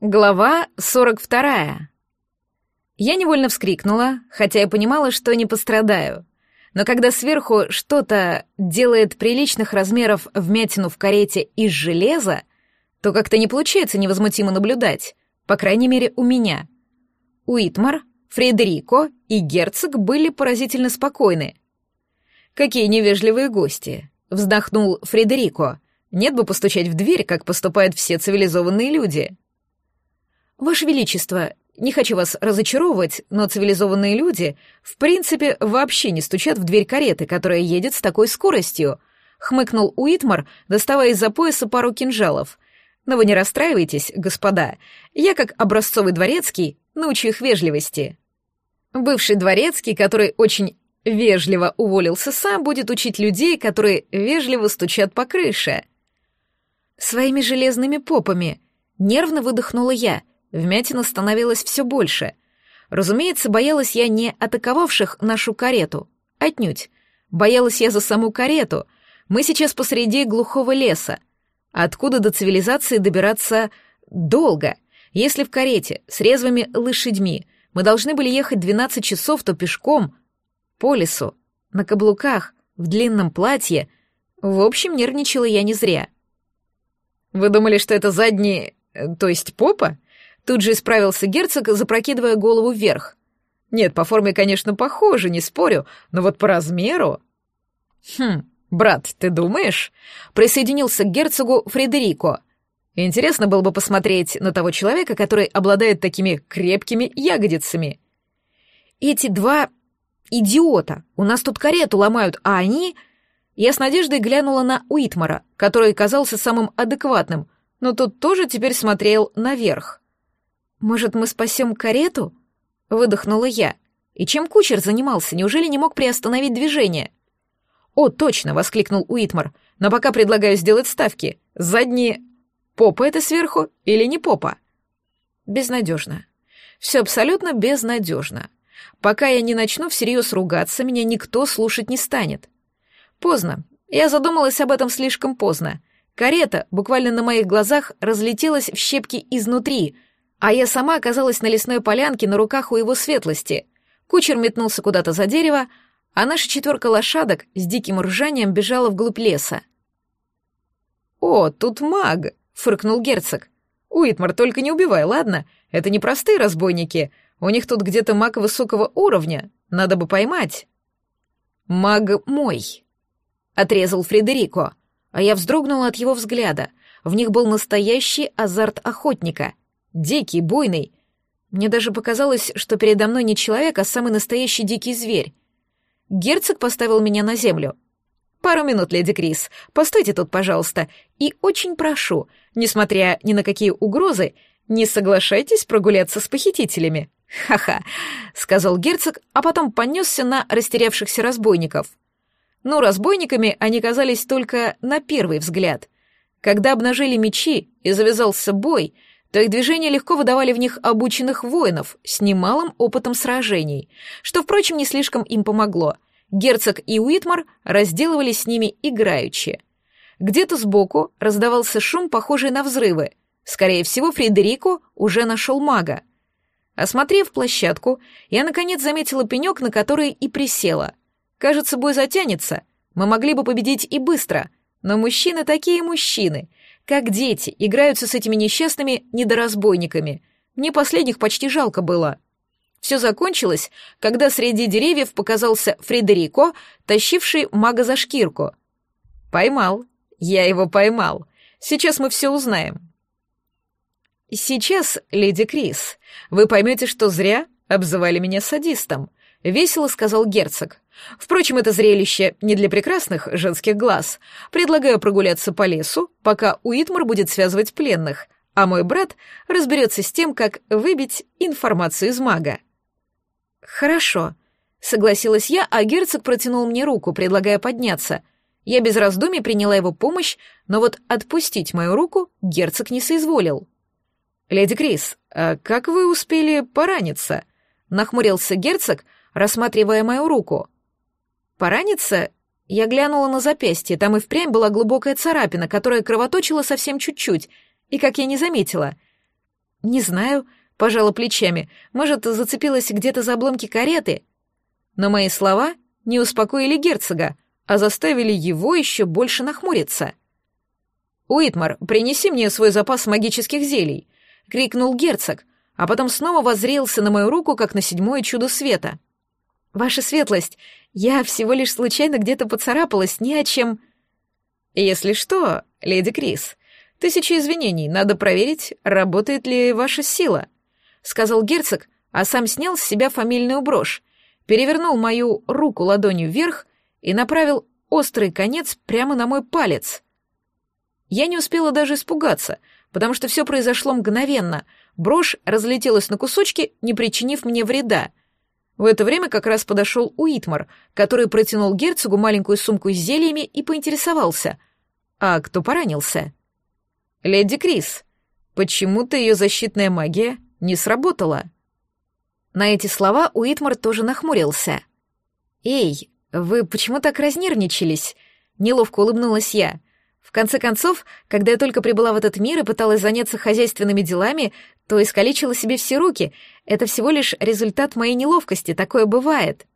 Глава 42. Я невольно вскрикнула, хотя я понимала, что не пострадаю. Но когда сверху что-то делает приличных размеров вмятину в карете из железа, то как-то не получается невозмутимо наблюдать, по крайней мере, у меня. Уитмар, Фредерико и герцог были поразительно спокойны. «Какие невежливые гости!» — вздохнул Фредерико. «Нет бы постучать в дверь, как поступают все цивилизованные люди». «Ваше Величество, не хочу вас разочаровывать, но цивилизованные люди, в принципе, вообще не стучат в дверь кареты, которая едет с такой скоростью», — хмыкнул Уитмар, доставая из-за пояса пару кинжалов. «Но вы не расстраивайтесь, господа. Я, как образцовый дворецкий, научу их вежливости». Бывший дворецкий, который очень вежливо уволился сам, будет учить людей, которые вежливо стучат по крыше. «Своими железными попами», — нервно выдохнула я — Вмятина становилась все больше. Разумеется, боялась я не атаковавших нашу карету. Отнюдь. Боялась я за саму карету. Мы сейчас посреди глухого леса. Откуда до цивилизации добираться долго? Если в карете с резвыми лошадьми мы должны были ехать 12 часов, то пешком, по лесу, на каблуках, в длинном платье. В общем, нервничала я не зря. «Вы думали, что это задние... Э, то есть попа?» Тут же исправился герцог, запрокидывая голову вверх. Нет, по форме, конечно, похоже, не спорю, но вот по размеру... Хм, брат, ты думаешь? Присоединился к герцогу Фредерико. Интересно было бы посмотреть на того человека, который обладает такими крепкими ягодицами. Эти два идиота, у нас тут карету ломают, а они... Я с надеждой глянула на Уитмара, который казался самым адекватным, но тот тоже теперь смотрел наверх. «Может, мы спасем карету?» — выдохнула я. «И чем кучер занимался? Неужели не мог приостановить движение?» «О, точно!» — воскликнул Уитмар. «Но пока предлагаю сделать ставки. Задние... Попа это сверху или не попа?» «Безнадежно. Все абсолютно безнадежно. Пока я не начну всерьез ругаться, меня никто слушать не станет. Поздно. Я задумалась об этом слишком поздно. Карета буквально на моих глазах разлетелась в щепки изнутри — а я сама оказалась на лесной полянке на руках у его светлости. Кучер метнулся куда-то за дерево, а наша четверка лошадок с диким ржанием бежала вглубь леса. «О, тут маг!» — фыркнул герцог. «Уитмар, только не убивай, ладно? Это не простые разбойники. У них тут где-то маг высокого уровня. Надо бы поймать». «Маг мой», — отрезал Фредерико, а я вздрогнула от его взгляда. В них был настоящий азарт охотника — Дикий, буйный. Мне даже показалось, что передо мной не человек, а самый настоящий дикий зверь. Герцог поставил меня на землю. «Пару минут, леди Крис. Постойте тут, пожалуйста. И очень прошу, несмотря ни на какие угрозы, не соглашайтесь прогуляться с похитителями». «Ха-ха», — сказал герцог, а потом понесся на растерявшихся разбойников. Ну, разбойниками они казались только на первый взгляд. Когда обнажили мечи и завязался бой — то их движения легко выдавали в них обученных воинов с немалым опытом сражений, что, впрочем, не слишком им помогло. Герцог и Уитмар разделывались с ними играючи. Где-то сбоку раздавался шум, похожий на взрывы. Скорее всего, Фредерико уже нашел мага. Осмотрев площадку, я, наконец, заметила пенек, на который и присела. Кажется, бой затянется. Мы могли бы победить и быстро. Но мужчины такие мужчины — как дети играются с этими несчастными недоразбойниками. Мне последних почти жалко было. Все закончилось, когда среди деревьев показался Фредерико, тащивший мага за шкирку. Поймал. Я его поймал. Сейчас мы все узнаем. Сейчас, леди Крис, вы поймете, что зря обзывали меня садистом, — весело сказал герцог. «Впрочем, это зрелище не для прекрасных женских глаз. Предлагаю прогуляться по лесу, пока Уитмар будет связывать пленных, а мой брат разберется с тем, как выбить информацию из мага». «Хорошо», — согласилась я, а герцог протянул мне руку, предлагая подняться. Я без раздумий приняла его помощь, но вот отпустить мою руку герцог не соизволил. «Леди Крис, а как вы успели пораниться?» — нахмурился герцог — рассматривая мою руку. Пораниться? Я глянула на запястье, там и впрямь была глубокая царапина, которая кровоточила совсем чуть-чуть, и как я не заметила. Не знаю, пожала плечами. Может, зацепилась где-то за обломки кареты? Но мои слова не успокоили герцога, а заставили его еще больше нахмуриться. «Уитмар, принеси мне свой запас магических зелий!» — крикнул герцог, а потом снова воззрелся на мою руку, как на седьмое чудо света. «Ваша светлость, я всего лишь случайно где-то поцарапалась, ни о чем...» «Если что, леди Крис, тысячи извинений, надо проверить, работает ли ваша сила», — сказал герцог, а сам снял с себя фамильную брошь, перевернул мою руку ладонью вверх и направил острый конец прямо на мой палец. Я не успела даже испугаться, потому что все произошло мгновенно. Брошь разлетелась на кусочки, не причинив мне вреда. В это время как раз подошел Уитмар, который протянул герцогу маленькую сумку с зельями и поинтересовался. «А кто поранился?» «Леди Крис, почему-то ее защитная магия не сработала». На эти слова Уитмар тоже нахмурился. «Эй, вы почему так разнервничались?» Неловко улыбнулась я. В конце концов, когда я только прибыла в этот мир и пыталась заняться хозяйственными делами, то искалечила себе все руки. Это всего лишь результат моей неловкости, такое бывает.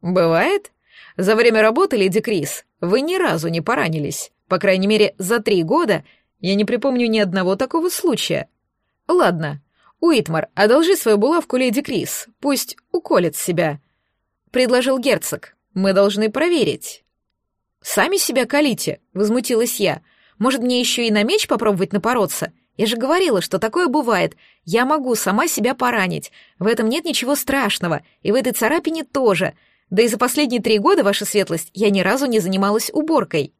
Бывает? За время работы, леди Крис, вы ни разу не поранились. По крайней мере, за три года я не припомню ни одного такого случая. Ладно, Уитмар, одолжи свою булавку леди Крис, пусть уколет себя. Предложил герцог. Мы должны проверить. «Сами себя колите», — возмутилась я. «Может, мне еще и на меч попробовать напороться? Я же говорила, что такое бывает. Я могу сама себя поранить. В этом нет ничего страшного, и в этой царапине тоже. Да и за последние три года, ваша светлость, я ни разу не занималась уборкой».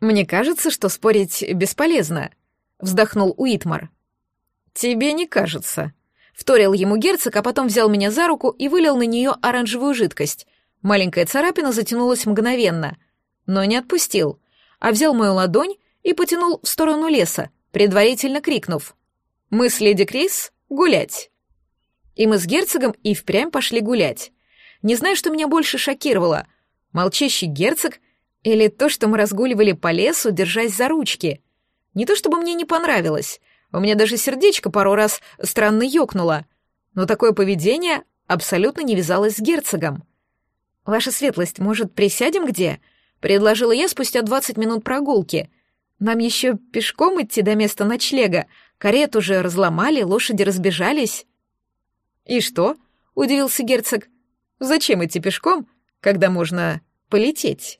«Мне кажется, что спорить бесполезно», — вздохнул Уитмар. «Тебе не кажется», — вторил ему герцог, а потом взял меня за руку и вылил на нее оранжевую жидкость. Маленькая царапина затянулась мгновенно — но не отпустил, а взял мою ладонь и потянул в сторону леса, предварительно крикнув «Мы с леди Крис гулять!» И мы с герцогом и впрямь пошли гулять. Не знаю, что меня больше шокировало, молчащий герцог или то, что мы разгуливали по лесу, держась за ручки. Не то чтобы мне не понравилось, у меня даже сердечко пару раз странно ёкнуло, но такое поведение абсолютно не вязалось с герцогом. «Ваша светлость, может, присядем где?» Предложила я спустя двадцать минут прогулки. Нам еще пешком идти до места ночлега. Карету уже разломали, лошади разбежались. И что? Удивился герцог. Зачем идти пешком, когда можно полететь?